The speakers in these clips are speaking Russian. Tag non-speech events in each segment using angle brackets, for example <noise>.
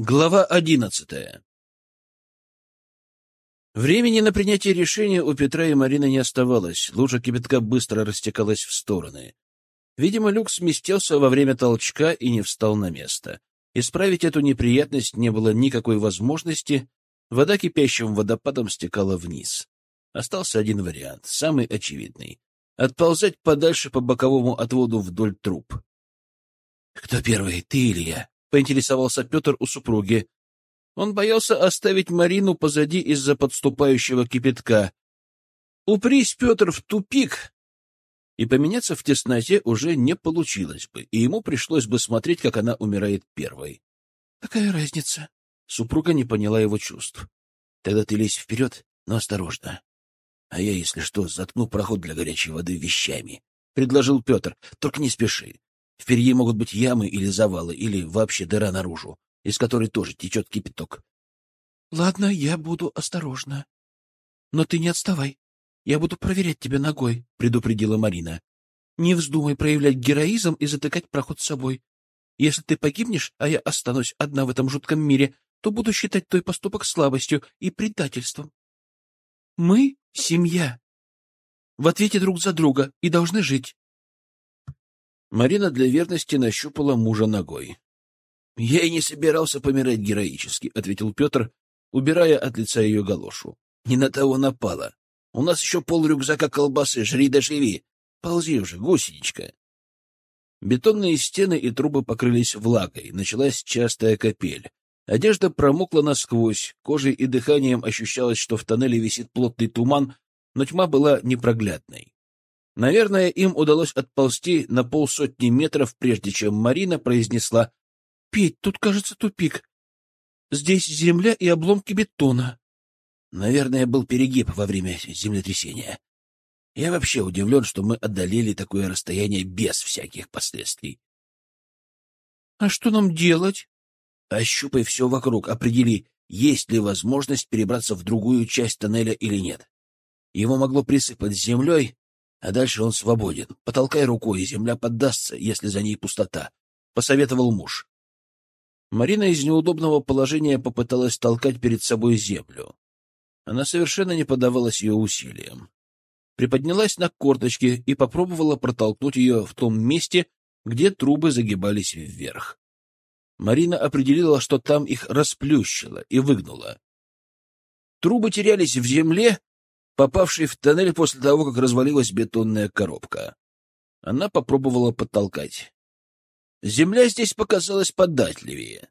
Глава одиннадцатая Времени на принятие решения у Петра и Марины не оставалось. Лужа кипятка быстро растекалась в стороны. Видимо, люк сместился во время толчка и не встал на место. Исправить эту неприятность не было никакой возможности. Вода кипящим водопадом стекала вниз. Остался один вариант, самый очевидный — отползать подальше по боковому отводу вдоль труб. — Кто первый, ты или я? — поинтересовался Петр у супруги. Он боялся оставить Марину позади из-за подступающего кипятка. Упрись Петр в тупик, и поменяться в тесноте уже не получилось бы, и ему пришлось бы смотреть, как она умирает первой. — Какая разница? Супруга не поняла его чувств. — Тогда ты лезь вперед, но осторожно. А я, если что, заткну проход для горячей воды вещами, — предложил Петр. — Только не спеши. Впереди могут быть ямы или завалы, или вообще дыра наружу, из которой тоже течет кипяток. — Ладно, я буду осторожна. Но ты не отставай. Я буду проверять тебя ногой, — предупредила Марина. — Не вздумай проявлять героизм и затыкать проход с собой. Если ты погибнешь, а я останусь одна в этом жутком мире, то буду считать твой поступок слабостью и предательством. Мы — семья. В ответе друг за друга и должны жить. Марина для верности нащупала мужа ногой. — Я и не собирался помирать героически, — ответил Петр, убирая от лица ее галошу. — Не на того напала. У нас еще пол рюкзака колбасы, жри да живи. Ползи уже, гусеничка. Бетонные стены и трубы покрылись влагой, началась частая капель. Одежда промокла насквозь, кожей и дыханием ощущалось, что в тоннеле висит плотный туман, но тьма была непроглядной. Наверное, им удалось отползти на полсотни метров, прежде чем Марина произнесла «Петь, тут, кажется, тупик. Здесь земля и обломки бетона». Наверное, был перегиб во время землетрясения. Я вообще удивлен, что мы одолели такое расстояние без всяких последствий. — А что нам делать? — Ощупай все вокруг, определи, есть ли возможность перебраться в другую часть тоннеля или нет. Его могло присыпать землей, а дальше он свободен. Потолкай рукой, и земля поддастся, если за ней пустота, — посоветовал муж. Марина из неудобного положения попыталась толкать перед собой землю. Она совершенно не поддавалась ее усилиям. Приподнялась на корточки и попробовала протолкнуть ее в том месте, где трубы загибались вверх. Марина определила, что там их расплющило и выгнуло. Трубы терялись в земле, попавшей в тоннель после того, как развалилась бетонная коробка. Она попробовала подтолкать. Земля здесь показалась податливее,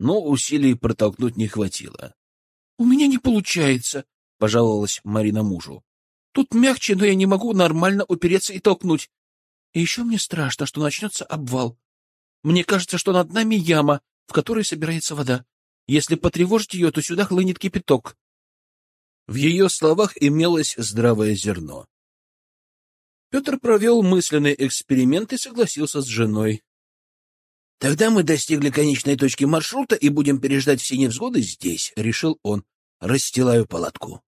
но усилий протолкнуть не хватило. — У меня не получается, — пожаловалась Марина мужу. — Тут мягче, но я не могу нормально упереться и толкнуть. И еще мне страшно, что начнется обвал. Мне кажется, что над нами яма, в которой собирается вода. Если потревожить ее, то сюда хлынет кипяток. В ее словах имелось здравое зерно. Петр провел мысленный эксперимент и согласился с женой. — Тогда мы достигли конечной точки маршрута и будем переждать все невзгоды здесь, — решил он. — Расстилаю палатку.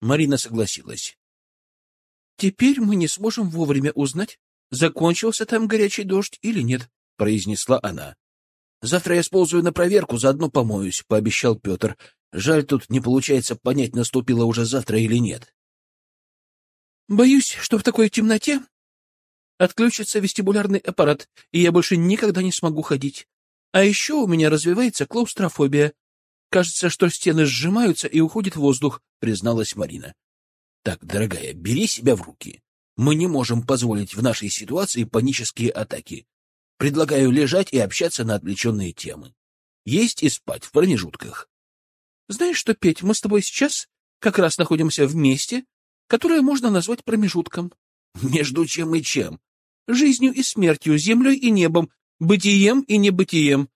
Марина согласилась. — Теперь мы не сможем вовремя узнать, закончился там горячий дождь или нет, — произнесла она. — Завтра я сползаю на проверку, заодно помоюсь, — пообещал Петр. Жаль, тут не получается понять, наступило уже завтра или нет. Боюсь, что в такой темноте отключится вестибулярный аппарат, и я больше никогда не смогу ходить. А еще у меня развивается клаустрофобия. Кажется, что стены сжимаются и уходит воздух, призналась Марина. Так, дорогая, бери себя в руки. Мы не можем позволить в нашей ситуации панические атаки. Предлагаю лежать и общаться на отвлеченные темы. Есть и спать в промежутках. Знаешь что, Петь, мы с тобой сейчас как раз находимся в месте, которое можно назвать промежутком. Между чем и чем? Жизнью и смертью, землей и небом, бытием и небытием.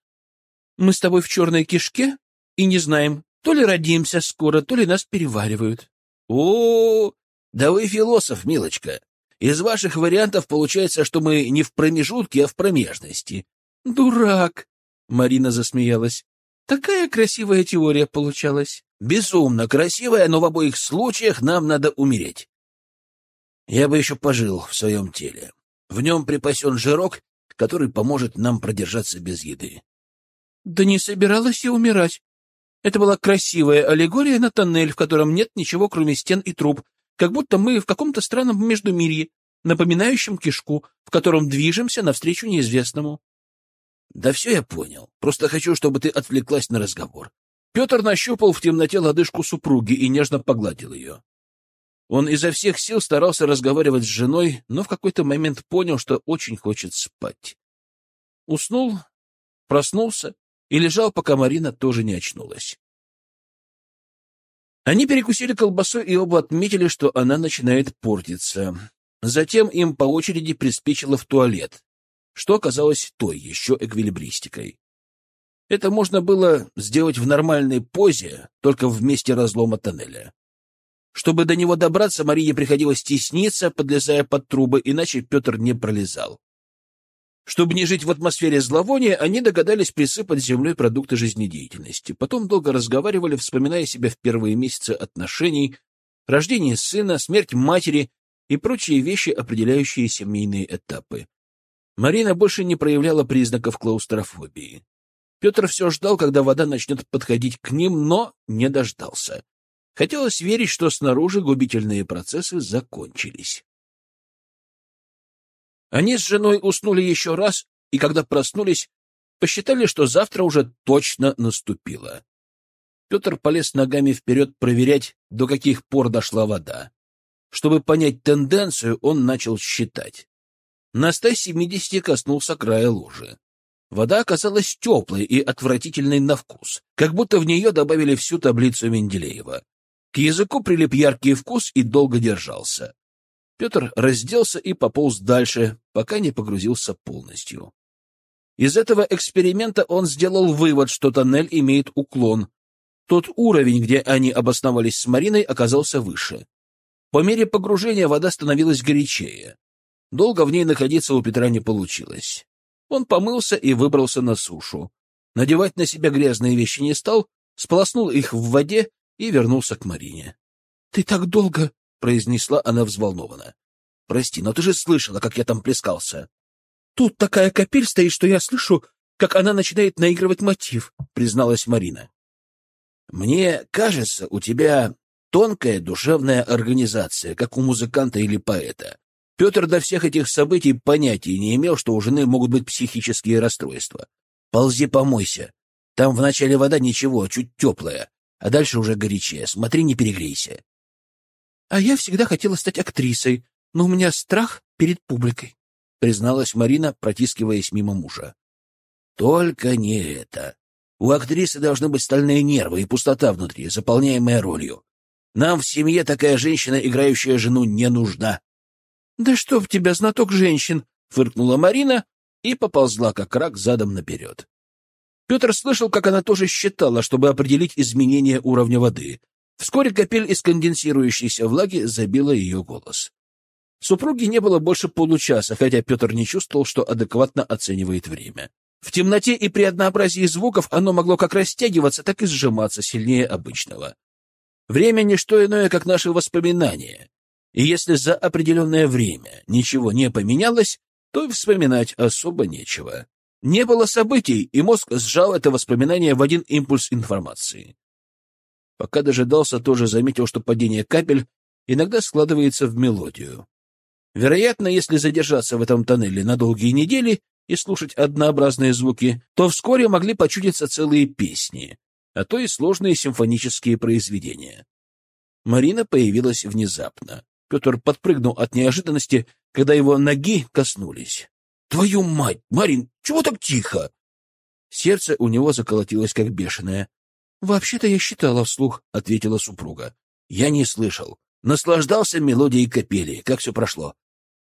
Мы с тобой в черной кишке и не знаем, то ли родимся скоро, то ли нас переваривают. О, -о, -о да вы философ, милочка. Из ваших вариантов получается, что мы не в промежутке, а в промежности. Дурак, Марина засмеялась. Такая красивая теория получалась. Безумно красивая, но в обоих случаях нам надо умереть. Я бы еще пожил в своем теле. В нем припасен жирок, который поможет нам продержаться без еды. Да не собиралась я умирать. Это была красивая аллегория на тоннель, в котором нет ничего, кроме стен и труб, как будто мы в каком-то странном междумирье, напоминающем кишку, в котором движемся навстречу неизвестному. Да все я понял. Просто хочу, чтобы ты отвлеклась на разговор. Петр нащупал в темноте лодыжку супруги и нежно погладил ее. Он изо всех сил старался разговаривать с женой, но в какой-то момент понял, что очень хочет спать. Уснул, проснулся и лежал, пока Марина тоже не очнулась. Они перекусили колбасой и оба отметили, что она начинает портиться. Затем им по очереди приспичило в туалет, что оказалось той еще эквилибристикой. Это можно было сделать в нормальной позе, только в месте разлома тоннеля. Чтобы до него добраться, Марии приходилось тесниться, подлезая под трубы, иначе Петр не пролезал. Чтобы не жить в атмосфере зловония, они догадались присыпать землей продукты жизнедеятельности. Потом долго разговаривали, вспоминая себя в первые месяцы отношений, рождение сына, смерть матери и прочие вещи, определяющие семейные этапы. Марина больше не проявляла признаков клаустрофобии. Петр все ждал, когда вода начнет подходить к ним, но не дождался. Хотелось верить, что снаружи губительные процессы закончились. Они с женой уснули еще раз, и когда проснулись, посчитали, что завтра уже точно наступило. Петр полез ногами вперед проверять, до каких пор дошла вода. Чтобы понять тенденцию, он начал считать. На 170 коснулся края лужи. Вода оказалась теплой и отвратительной на вкус, как будто в нее добавили всю таблицу Менделеева. К языку прилип яркий вкус и долго держался. Петр разделся и пополз дальше, пока не погрузился полностью. Из этого эксперимента он сделал вывод, что тоннель имеет уклон. Тот уровень, где они обосновались с Мариной, оказался выше. По мере погружения вода становилась горячее. Долго в ней находиться у Петра не получилось. Он помылся и выбрался на сушу. Надевать на себя грязные вещи не стал, сполоснул их в воде и вернулся к Марине. — Ты так долго... — произнесла она взволнованно. — Прости, но ты же слышала, как я там плескался. — Тут такая капель стоит, что я слышу, как она начинает наигрывать мотив, — призналась Марина. — Мне кажется, у тебя тонкая душевная организация, как у музыканта или поэта. Петр до всех этих событий понятия не имел, что у жены могут быть психические расстройства. Ползи помойся. Там в начале вода ничего, чуть теплая, а дальше уже горячее. Смотри, не перегрейся. А я всегда хотела стать актрисой, но у меня страх перед публикой, призналась Марина, протискиваясь мимо мужа. Только не это. У актрисы должны быть стальные нервы и пустота внутри, заполняемая ролью. Нам в семье такая женщина, играющая жену, не нужна. — Да что в тебя, знаток женщин! — фыркнула Марина и поползла, как рак, задом наперед. Петр слышал, как она тоже считала, чтобы определить изменение уровня воды. Вскоре капель из конденсирующейся влаги забила ее голос. Супруги не было больше получаса, хотя Петр не чувствовал, что адекватно оценивает время. В темноте и при однообразии звуков оно могло как растягиваться, так и сжиматься сильнее обычного. Время — не что иное, как наши воспоминания. И если за определенное время ничего не поменялось, то и вспоминать особо нечего. Не было событий, и мозг сжал это воспоминание в один импульс информации. Пока дожидался, тоже заметил, что падение капель иногда складывается в мелодию. Вероятно, если задержаться в этом тоннеле на долгие недели и слушать однообразные звуки, то вскоре могли почудиться целые песни, а то и сложные симфонические произведения. Марина появилась внезапно. Петр подпрыгнул от неожиданности, когда его ноги коснулись. Твою мать, Марин, чего так тихо? Сердце у него заколотилось, как бешеное. Вообще-то я считала вслух, ответила супруга. Я не слышал. Наслаждался мелодией капели. Как все прошло?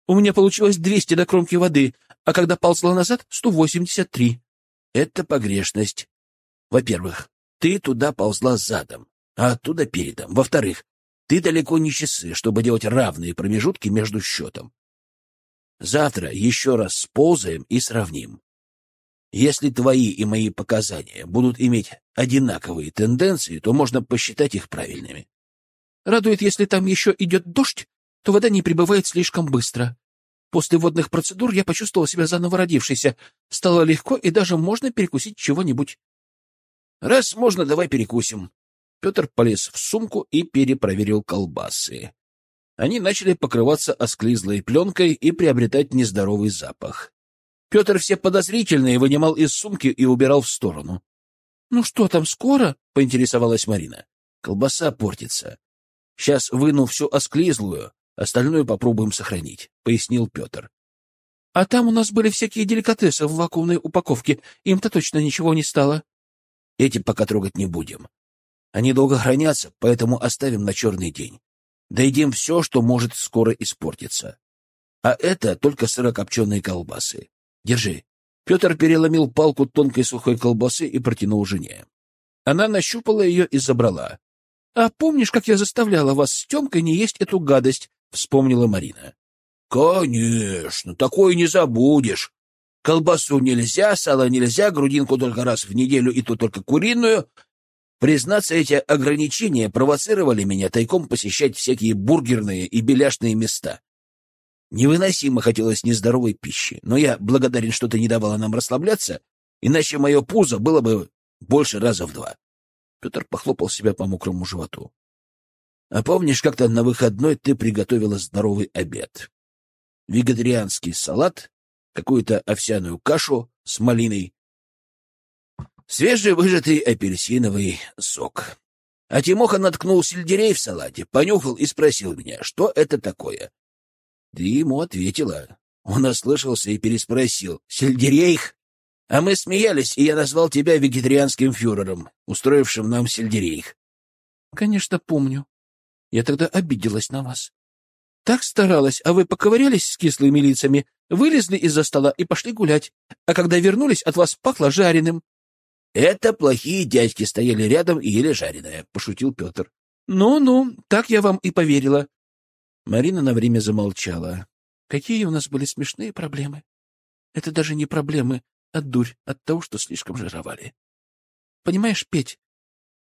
У меня получилось двести до кромки воды, а когда ползла назад — сто восемьдесят три. Это погрешность. Во-первых, ты туда ползла задом, а оттуда передом. Во-вторых, ты далеко не часы, чтобы делать равные промежутки между счетом. Завтра еще раз сползаем и сравним. Если твои и мои показания будут иметь одинаковые тенденции, то можно посчитать их правильными. Радует, если там еще идет дождь, то вода не прибывает слишком быстро. После водных процедур я почувствовала себя заново родившейся. Стало легко, и даже можно перекусить чего-нибудь. — Раз можно, давай перекусим. Петр полез в сумку и перепроверил колбасы. Они начали покрываться осклизлой пленкой и приобретать нездоровый запах. Петр все подозрительные вынимал из сумки и убирал в сторону. — Ну что там, скоро? — поинтересовалась Марина. — Колбаса портится. Сейчас выну всю осклизлую, остальное попробуем сохранить, — пояснил Петр. — А там у нас были всякие деликатесы в вакуумной упаковке. Им-то точно ничего не стало. — Эти пока трогать не будем. Они долго хранятся, поэтому оставим на черный день. Доедим все, что может скоро испортиться. А это только сырокопченые колбасы. Держи. Петр переломил палку тонкой сухой колбасы и протянул жене. Она нащупала ее и забрала. — А помнишь, как я заставляла вас с Темкой не есть эту гадость? — вспомнила Марина. — Конечно, такое не забудешь. Колбасу нельзя, сало нельзя, грудинку только раз в неделю и то только куриную. Признаться, эти ограничения провоцировали меня тайком посещать всякие бургерные и беляшные места. Невыносимо хотелось нездоровой пищи, но я благодарен, что ты не давала нам расслабляться, иначе мое пузо было бы больше раза в два. Петр похлопал себя по мокрому животу. — А помнишь, как-то на выходной ты приготовила здоровый обед? Вегетарианский салат, какую-то овсяную кашу с малиной, свежевыжатый апельсиновый сок. А Тимоха наткнул сельдерей в салате, понюхал и спросил меня, что это такое. Ты ему ответила. Он ослышался и переспросил. «Сельдерейх?» А мы смеялись, и я назвал тебя вегетарианским фюрером, устроившим нам сельдерейх. Конечно, помню. Я тогда обиделась на вас. Так старалась, а вы поковырялись с кислыми лицами, вылезли из-за стола и пошли гулять. А когда вернулись, от вас пахло жареным. — Это плохие дядьки стояли рядом и ели жареное, — пошутил Петр. Ну — Ну-ну, так я вам и поверила. Марина на время замолчала. Какие у нас были смешные проблемы. Это даже не проблемы, а дурь от того, что слишком жировали. Понимаешь, Петь,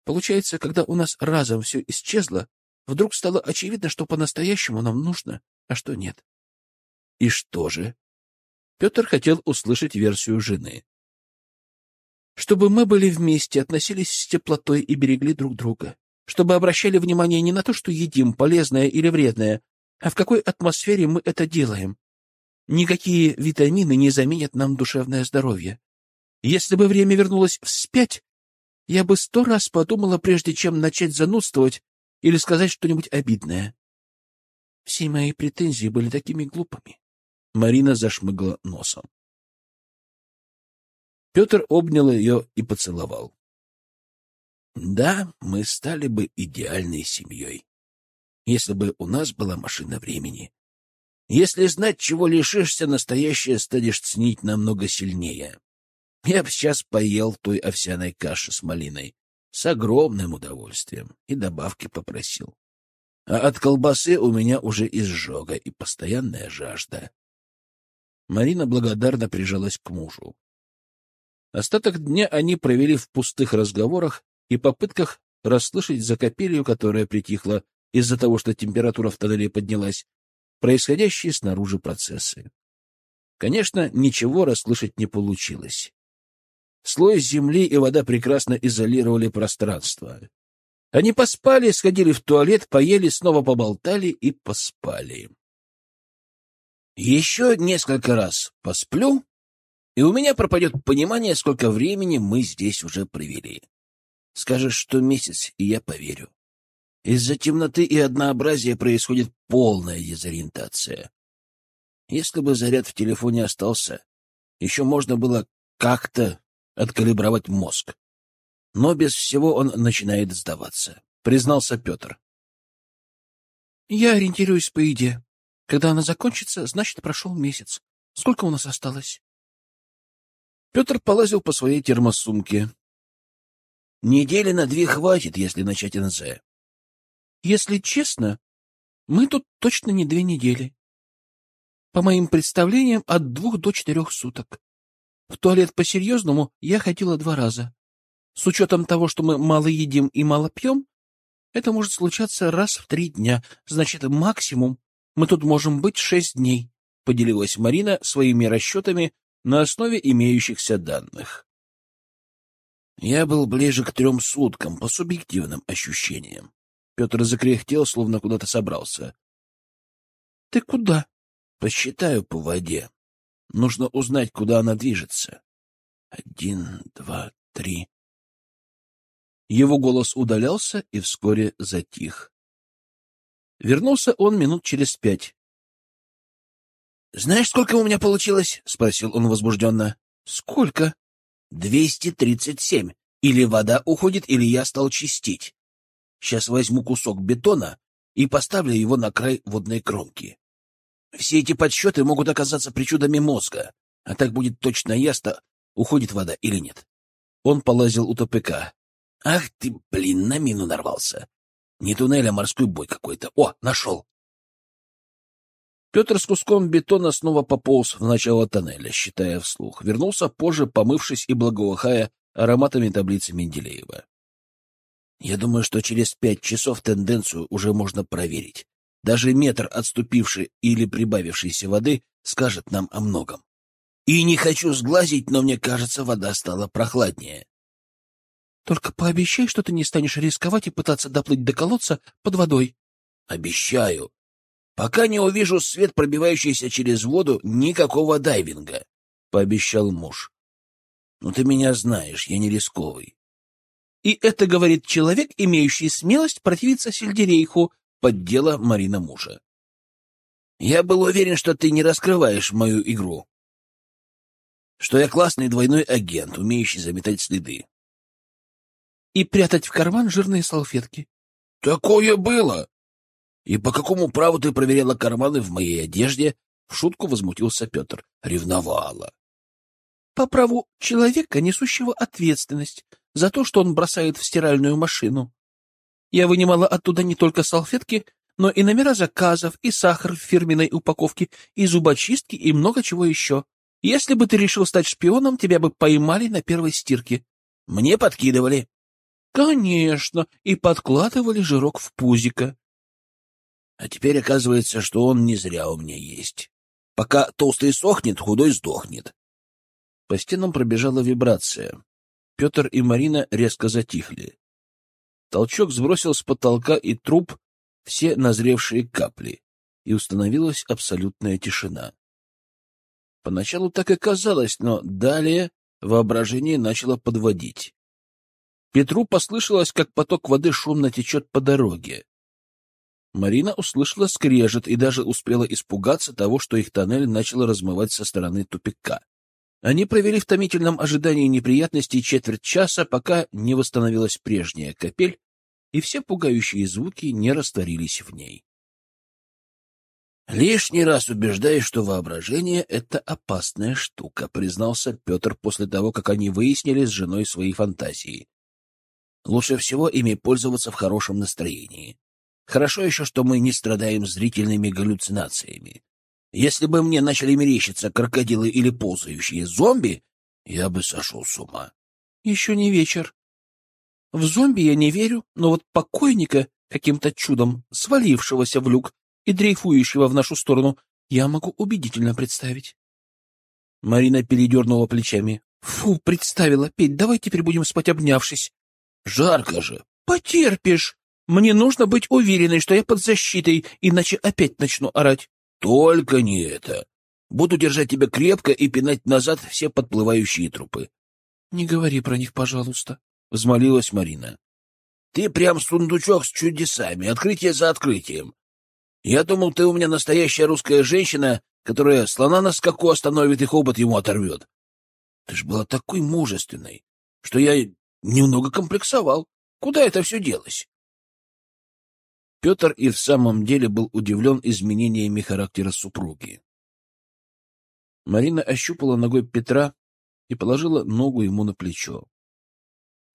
получается, когда у нас разом все исчезло, вдруг стало очевидно, что по-настоящему нам нужно, а что нет. И что же? Петр хотел услышать версию жены. Чтобы мы были вместе, относились с теплотой и берегли друг друга. Чтобы обращали внимание не на то, что едим, полезное или вредное, а в какой атмосфере мы это делаем. Никакие витамины не заменят нам душевное здоровье. Если бы время вернулось вспять, я бы сто раз подумала, прежде чем начать занудствовать или сказать что-нибудь обидное. Все мои претензии были такими глупыми. Марина зашмыгла носом. Петр обнял ее и поцеловал. Да, мы стали бы идеальной семьей если бы у нас была машина времени. Если знать, чего лишишься, настоящее станешь ценить намного сильнее. Я бы сейчас поел той овсяной каши с малиной с огромным удовольствием и добавки попросил. А от колбасы у меня уже изжога и постоянная жажда. Марина благодарно прижалась к мужу. Остаток дня они провели в пустых разговорах и попытках расслышать за капелью, которая притихла, из-за того, что температура в тоннеле поднялась, происходящие снаружи процессы. Конечно, ничего расслышать не получилось. Слой земли и вода прекрасно изолировали пространство. Они поспали, сходили в туалет, поели, снова поболтали и поспали. Еще несколько раз посплю, и у меня пропадет понимание, сколько времени мы здесь уже провели. Скажешь, что месяц, и я поверю. Из-за темноты и однообразия происходит полная дезориентация. Если бы заряд в телефоне остался, еще можно было как-то откалибровать мозг. Но без всего он начинает сдаваться, признался Петр. Я ориентируюсь по еде. Когда она закончится, значит, прошел месяц. Сколько у нас осталось? Петр полазил по своей термосумке. Недели на две хватит, если начать НЗ. Если честно, мы тут точно не две недели. По моим представлениям, от двух до четырех суток. В туалет по-серьезному я ходила два раза. С учетом того, что мы мало едим и мало пьем, это может случаться раз в три дня. Значит, максимум мы тут можем быть шесть дней. — поделилась Марина своими расчетами на основе имеющихся данных. Я был ближе к трем суткам по субъективным ощущениям. Петр закряхтел, словно куда-то собрался. — Ты куда? — Посчитаю по воде. Нужно узнать, куда она движется. Один, два, три. Его голос удалялся и вскоре затих. Вернулся он минут через пять. — Знаешь, сколько у меня получилось? — спросил он возбужденно. — Сколько? — Двести тридцать семь. Или вода уходит, или я стал чистить. Сейчас возьму кусок бетона и поставлю его на край водной кромки. Все эти подсчеты могут оказаться причудами мозга, а так будет точно ясно, уходит вода или нет. Он полазил у ТПК. Ах ты, блин, на мину нарвался. Не туннель, а морской бой какой-то. О, нашел. Петр с куском бетона снова пополз в начало тоннеля, считая вслух. Вернулся позже, помывшись и благоухая ароматами таблицы Менделеева. Я думаю, что через пять часов тенденцию уже можно проверить. Даже метр отступившей или прибавившейся воды скажет нам о многом. И не хочу сглазить, но мне кажется, вода стала прохладнее. Только пообещай, что ты не станешь рисковать и пытаться доплыть до колодца под водой. Обещаю. Пока не увижу свет, пробивающийся через воду, никакого дайвинга, — пообещал муж. Ну ты меня знаешь, я не рисковый. И это говорит человек, имеющий смелость противиться сельдерейху, поддела Марина мужа. Я был уверен, что ты не раскрываешь мою игру. Что я классный двойной агент, умеющий заметать следы. И прятать в карман жирные салфетки. Такое было. И по какому праву ты проверяла карманы в моей одежде? В шутку возмутился Петр. Ревновала. По праву человека, несущего ответственность за то, что он бросает в стиральную машину. Я вынимала оттуда не только салфетки, но и номера заказов, и сахар в фирменной упаковке, и зубочистки, и много чего еще. Если бы ты решил стать шпионом, тебя бы поймали на первой стирке. Мне подкидывали. Конечно, и подкладывали жирок в пузико. А теперь оказывается, что он не зря у меня есть. Пока толстый сохнет, худой сдохнет. По стенам пробежала вибрация. Петр и Марина резко затихли. Толчок сбросил с потолка и труб все назревшие капли, и установилась абсолютная тишина. Поначалу так и казалось, но далее воображение начало подводить. Петру послышалось, как поток воды шумно течет по дороге. Марина услышала скрежет и даже успела испугаться того, что их тоннель начал размывать со стороны тупика. Они провели в томительном ожидании неприятностей четверть часа, пока не восстановилась прежняя капель, и все пугающие звуки не растворились в ней. «Лишний раз убеждаюсь, что воображение — это опасная штука», — признался Петр после того, как они выяснили с женой свои фантазии. «Лучше всего ими пользоваться в хорошем настроении. Хорошо еще, что мы не страдаем зрительными галлюцинациями. Если бы мне начали мерещиться крокодилы или ползающие зомби, я бы сошел с ума». «Еще не вечер», в зомби я не верю, но вот покойника, каким-то чудом свалившегося в люк и дрейфующего в нашу сторону, я могу убедительно представить. Марина передернула плечами. Фу, представила. Петь, давай теперь будем спать обнявшись. Жарко же. Потерпишь. Мне нужно быть уверенной, что я под защитой, иначе опять начну орать. Только не это. Буду держать тебя крепко и пинать назад все подплывающие трупы. Не говори про них, пожалуйста взмолилась Марина. Ты прям сундучок с чудесами, открытие за открытием. Я думал, ты у меня настоящая русская женщина, которая слона на скаку остановит и хобот ему оторвет. Ты ж была такой мужественной, что я немного комплексовал. Куда это все делось? Петр и в самом деле был удивлен изменениями характера супруги. Марина ощупала ногой Петра и положила ногу ему на плечо.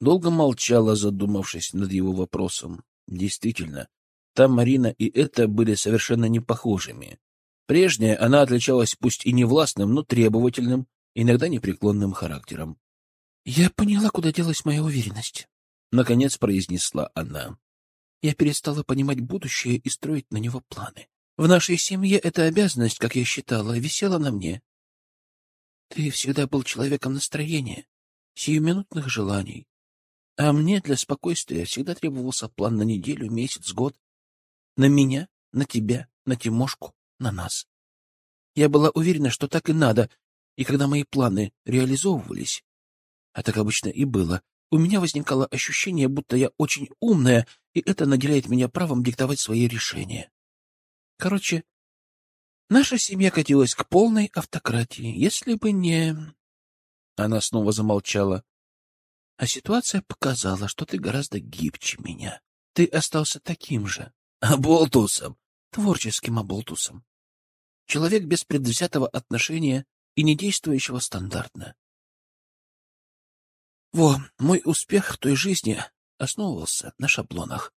Долго молчала, задумавшись над его вопросом. Действительно, та Марина и это были совершенно не похожими. Прежняя она отличалась пусть и не властным, но требовательным, иногда непреклонным характером. — Я поняла, куда делась моя уверенность, — наконец произнесла она. — Я перестала понимать будущее и строить на него планы. В нашей семье эта обязанность, как я считала, висела на мне. Ты всегда был человеком настроения, сиюминутных желаний. А мне для спокойствия всегда требовался план на неделю, месяц, год. На меня, на тебя, на Тимошку, на нас. Я была уверена, что так и надо, и когда мои планы реализовывались, а так обычно и было, у меня возникало ощущение, будто я очень умная, и это наделяет меня правом диктовать свои решения. Короче, наша семья катилась к полной автократии, если бы не... Она снова замолчала. А ситуация показала, что ты гораздо гибче меня. Ты остался таким же. Оболтусом. Творческим оболтусом. Человек без предвзятого отношения и не действующего стандартно. Во, мой успех в той жизни основывался на шаблонах.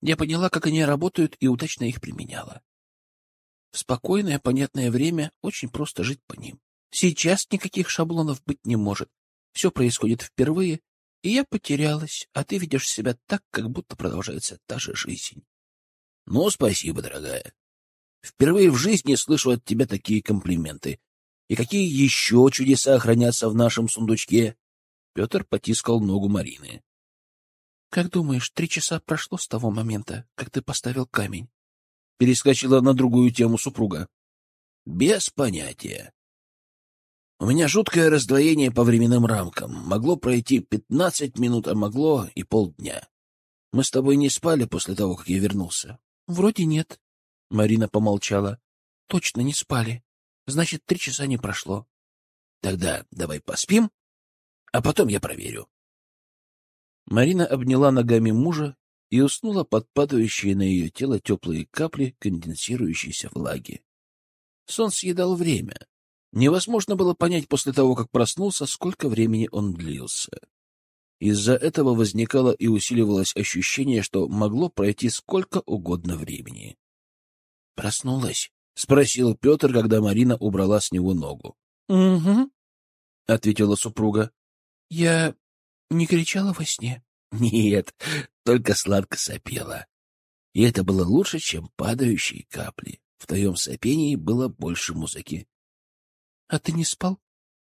Я поняла, как они работают, и удачно их применяла. В спокойное, понятное время очень просто жить по ним. Сейчас никаких шаблонов быть не может. Все происходит впервые, и я потерялась, а ты ведешь себя так, как будто продолжается та же жизнь. Ну, спасибо, дорогая. Впервые в жизни слышу от тебя такие комплименты. И какие еще чудеса хранятся в нашем сундучке? Петр потискал ногу Марины. — Как думаешь, три часа прошло с того момента, как ты поставил камень? Перескочила на другую тему супруга. — Без понятия. У меня жуткое раздвоение по временным рамкам. Могло пройти пятнадцать минут, а могло и полдня. Мы с тобой не спали после того, как я вернулся? — Вроде нет. Марина помолчала. — Точно не спали. Значит, три часа не прошло. — Тогда давай поспим, а потом я проверю. Марина обняла ногами мужа и уснула под падающие на ее тело теплые капли конденсирующейся влаги. Сон съедал время. Невозможно было понять после того, как проснулся, сколько времени он длился. Из-за этого возникало и усиливалось ощущение, что могло пройти сколько угодно времени. «Проснулась?» — спросил Петр, когда Марина убрала с него ногу. «Угу», — ответила супруга. Я не кричала во сне? Нет, только сладко сопела. И это было лучше, чем падающие капли. В твоем сопении было больше музыки. — А ты не спал?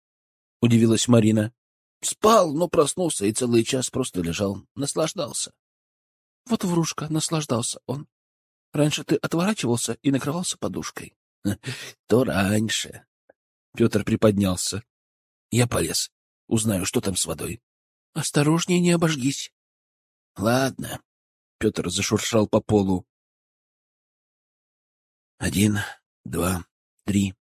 — удивилась Марина. — Спал, но проснулся и целый час просто лежал, наслаждался. — Вот врушка, наслаждался он. Раньше ты отворачивался и накрывался подушкой. <laughs> — То раньше. Петр приподнялся. Я полез. Узнаю, что там с водой. — Осторожнее, не обожгись. — Ладно. Петр зашуршал по полу. Один, два, три.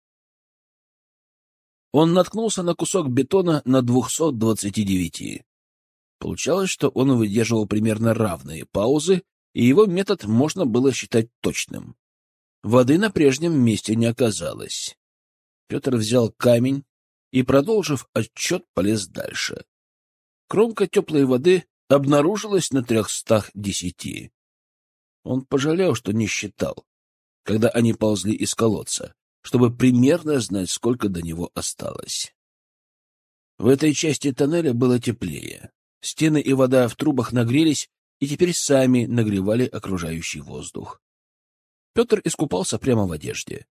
Он наткнулся на кусок бетона на двухсот двадцати девяти. Получалось, что он выдерживал примерно равные паузы, и его метод можно было считать точным. Воды на прежнем месте не оказалось. Петр взял камень, и, продолжив отчет, полез дальше. Кромка теплой воды обнаружилась на трехстах десяти. Он пожалел, что не считал, когда они ползли из колодца, чтобы примерно знать, сколько до него осталось. В этой части тоннеля было теплее. Стены и вода в трубах нагрелись и теперь сами нагревали окружающий воздух. Петр искупался прямо в одежде.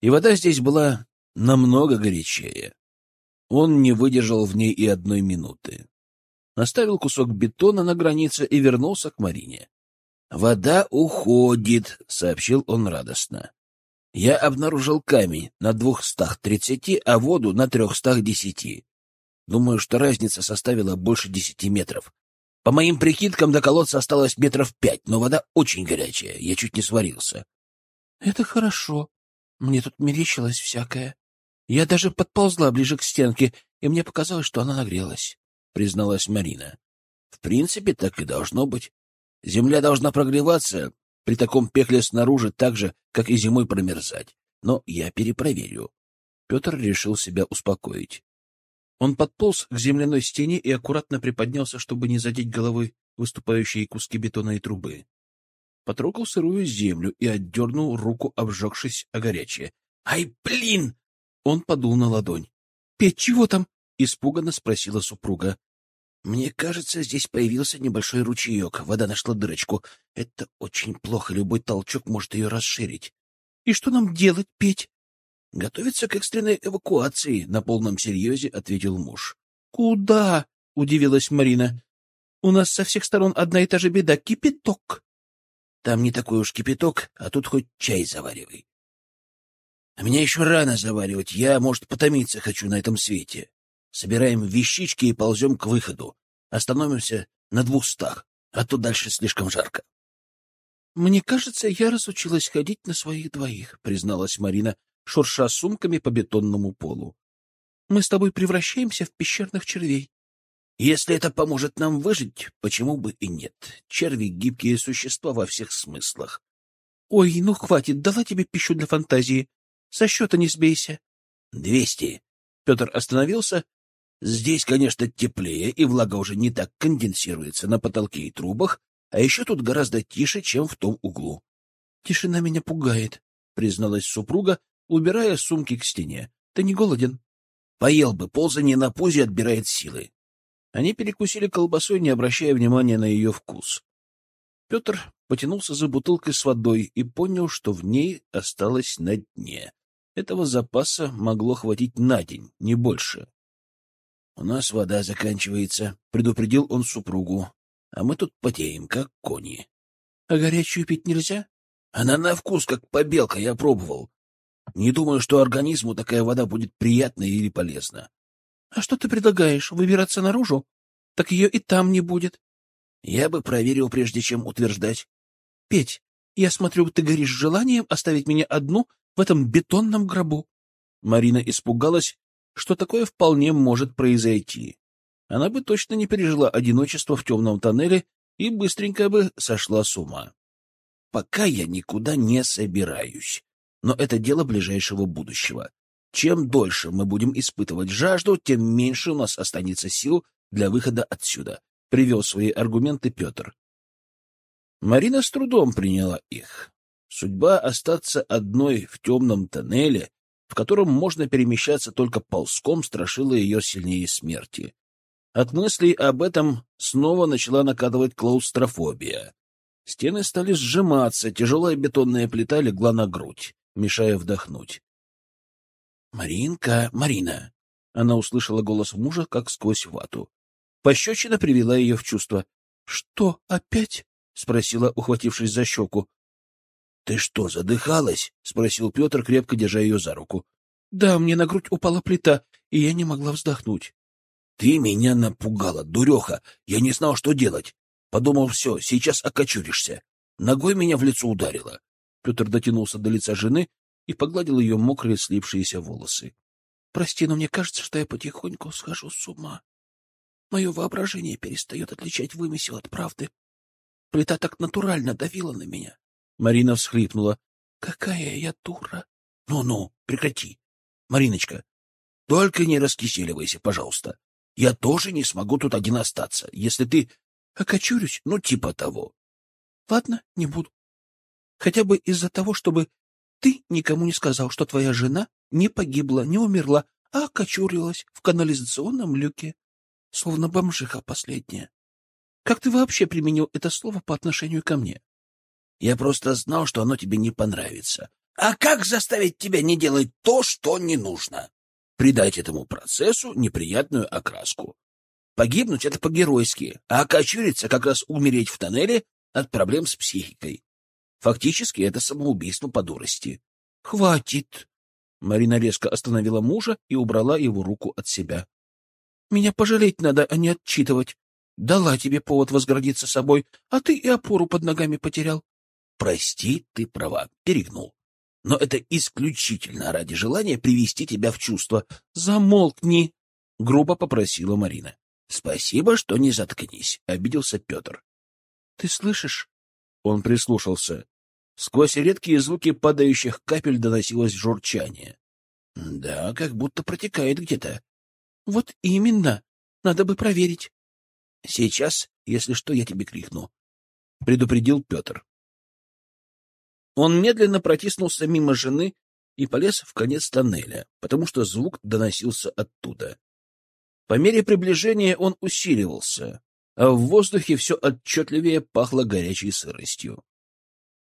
И вода здесь была намного горячее. Он не выдержал в ней и одной минуты. Наставил кусок бетона на границе и вернулся к Марине. «Вода уходит», — сообщил он радостно. «Я обнаружил камень на двухстах тридцати, а воду на трехстах десяти. Думаю, что разница составила больше десяти метров. По моим прикидкам, до колодца осталось метров пять, но вода очень горячая, я чуть не сварился». «Это хорошо. Мне тут мерещилось всякое», я даже подползла ближе к стенке, и мне показалось, что она нагрелась, — призналась Марина. — В принципе, так и должно быть. Земля должна прогреваться при таком пекле снаружи так же, как и зимой промерзать. Но я перепроверю. Петр решил себя успокоить. Он подполз к земляной стене и аккуратно приподнялся, чтобы не задеть головой выступающие куски бетона и трубы. Потрогал сырую землю и отдернул руку, обжегшись о горячее. — Ай, блин! Он подул на ладонь. — Петь, чего там? — испуганно спросила супруга. — Мне кажется, здесь появился небольшой ручеек. Вода нашла дырочку. Это очень плохо. Любой толчок может ее расширить. И что нам делать, Петь? — Готовиться к экстренной эвакуации, — на полном серьезе ответил муж. — Куда? — удивилась Марина. — У нас со всех сторон одна и та же беда — кипяток. — Там не такой уж кипяток, а тут хоть чай заваривай. А меня еще рано заваривать, я, может, потомиться хочу на этом свете. Собираем вещички и ползем к выходу. Остановимся на двухстах, а то дальше слишком жарко. «Мне кажется, я разучилась ходить на своих двоих», — призналась Марина, шурша сумками по бетонному полу. «Мы с тобой превращаемся в пещерных червей». «Если это поможет нам выжить, почему бы и нет? Черви — гибкие существа во всех смыслах». «Ой, ну хватит, дала тебе пищу для фантазии. Со счета не сбейся». «Двести». Петр остановился. «Здесь, конечно, теплее, и влага уже не так конденсируется на потолке и трубах, а еще тут гораздо тише, чем в том углу. — Тишина меня пугает, — призналась супруга, убирая сумки к стене. — Ты не голоден? — Поел бы, ползание на пузе отбирает силы. Они перекусили колбасой, не обращая внимания на ее вкус. Петр потянулся за бутылкой с водой и понял, что в ней осталось на дне. Этого запаса могло хватить на день, не больше. — У нас вода заканчивается, — предупредил он супругу а мы тут потеем, как кони. — А горячую пить нельзя? — Она на вкус, как побелка, я пробовал. Не думаю, что организму такая вода будет приятна или полезна. — А что ты предлагаешь, выбираться наружу? Так ее и там не будет. — Я бы проверил, прежде чем утверждать. — Петь, я смотрю, ты горишь желанием оставить меня одну в этом бетонном гробу. Марина испугалась, что такое вполне может произойти она бы точно не пережила одиночество в темном тоннеле и быстренько бы сошла с ума. Пока я никуда не собираюсь, но это дело ближайшего будущего. Чем дольше мы будем испытывать жажду, тем меньше у нас останется сил для выхода отсюда, — привел свои аргументы Петр. Марина с трудом приняла их. Судьба остаться одной в темном тоннеле, в котором можно перемещаться только ползком, страшила ее сильнее смерти. От мыслей об этом снова начала накатывать клаустрофобия. Стены стали сжиматься, тяжелая бетонная плита легла на грудь, мешая вдохнуть. «Маринка, Марина!» Она услышала голос мужа, как сквозь вату. Пощечина привела ее в чувство. «Что, опять?» — спросила, ухватившись за щеку. «Ты что, задыхалась?» — спросил Петр, крепко держа ее за руку. «Да, мне на грудь упала плита, и я не могла вздохнуть». Ты меня напугала, дуреха. Я не знал, что делать. Подумал, все, сейчас окочуришься. Ногой меня в лицо ударило. Петр дотянулся до лица жены и погладил ее мокрые слипшиеся волосы. — Прости, но мне кажется, что я потихоньку схожу с ума. Мое воображение перестает отличать вымысел от правды. Плита так натурально давила на меня. Марина всхлипнула. — Какая я дура! Ну — Ну-ну, прекрати. Мариночка, только не раскиселивайся, пожалуйста. Я тоже не смогу тут один остаться, если ты... Окочурюсь, ну, типа того. Ладно, не буду. Хотя бы из-за того, чтобы ты никому не сказал, что твоя жена не погибла, не умерла, а окочурилась в канализационном люке, словно бомжиха последняя. Как ты вообще применил это слово по отношению ко мне? Я просто знал, что оно тебе не понравится. А как заставить тебя не делать то, что не нужно? придать этому процессу неприятную окраску. Погибнуть — это по-геройски, а окочуриться — как раз умереть в тоннеле от проблем с психикой. Фактически это самоубийство по дурости. — Хватит! Марина резко остановила мужа и убрала его руку от себя. — Меня пожалеть надо, а не отчитывать. Дала тебе повод возгордиться собой, а ты и опору под ногами потерял. — Прости, ты права, перегнул но это исключительно ради желания привести тебя в чувство. Замолкни, — грубо попросила Марина. — Спасибо, что не заткнись, — обиделся Петр. — Ты слышишь? Он прислушался. Сквозь редкие звуки падающих капель доносилось журчание. — Да, как будто протекает где-то. — Вот именно. Надо бы проверить. — Сейчас, если что, я тебе крикну, — предупредил Петр. Он медленно протиснулся мимо жены и полез в конец тоннеля, потому что звук доносился оттуда. По мере приближения он усиливался, а в воздухе все отчетливее пахло горячей сыростью.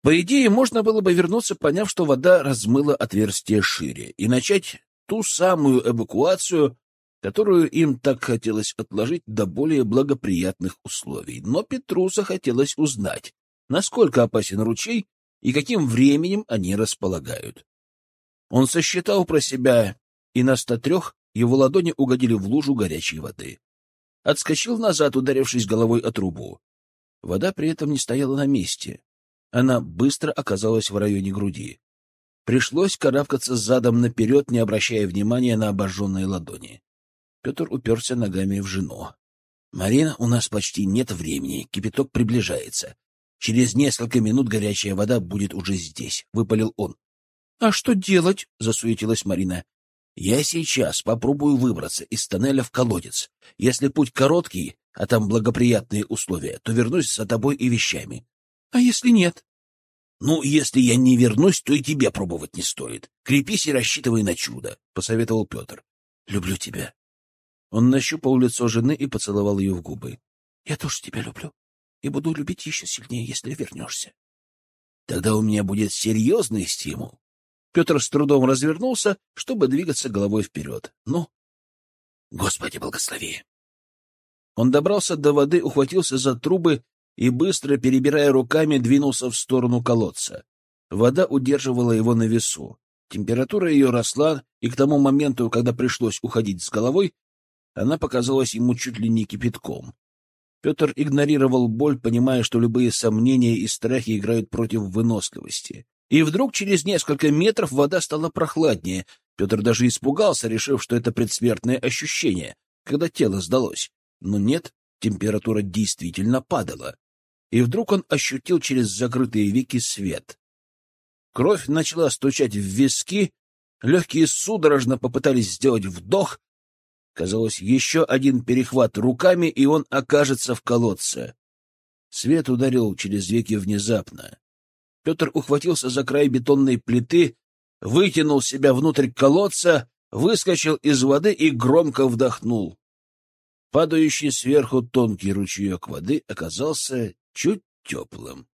По идее, можно было бы вернуться, поняв, что вода размыла отверстие шире, и начать ту самую эвакуацию, которую им так хотелось отложить до более благоприятных условий. Но Петру захотелось узнать, насколько опасен ручей и каким временем они располагают. Он сосчитал про себя, и на ста трех его ладони угодили в лужу горячей воды. Отскочил назад, ударившись головой о трубу. Вода при этом не стояла на месте. Она быстро оказалась в районе груди. Пришлось карабкаться задом наперед, не обращая внимания на обожженные ладони. Петр уперся ногами в жену. — Марина, у нас почти нет времени, кипяток приближается. Через несколько минут горячая вода будет уже здесь, — выпалил он. — А что делать? — засуетилась Марина. — Я сейчас попробую выбраться из тоннеля в колодец. Если путь короткий, а там благоприятные условия, то вернусь за тобой и вещами. А если нет? Ну, если я не вернусь, то и тебе пробовать не стоит. Крепись и рассчитывай на чудо, — посоветовал Петр. Люблю тебя. Он нащупал лицо жены и поцеловал ее в губы. — Я тоже тебя люблю и буду любить еще сильнее, если вернешься. Тогда у меня будет серьезный стимул. Петр с трудом развернулся, чтобы двигаться головой вперед. Ну, Господи, благослови! Он добрался до воды, ухватился за трубы и, быстро перебирая руками, двинулся в сторону колодца. Вода удерживала его на весу. Температура ее росла, и к тому моменту, когда пришлось уходить с головой, она показалась ему чуть ли не кипятком. Петр игнорировал боль, понимая, что любые сомнения и страхи играют против выносливости. И вдруг через несколько метров вода стала прохладнее. Петр даже испугался, решив, что это предсмертное ощущение, когда тело сдалось. Но нет, температура действительно падала и вдруг он ощутил через закрытые веки свет. Кровь начала стучать в виски, легкие судорожно попытались сделать вдох. Казалось, еще один перехват руками, и он окажется в колодце. Свет ударил через веки внезапно. Петр ухватился за край бетонной плиты, вытянул себя внутрь колодца, выскочил из воды и громко вдохнул. Падающий сверху тонкий ручеек воды оказался чуть теплым.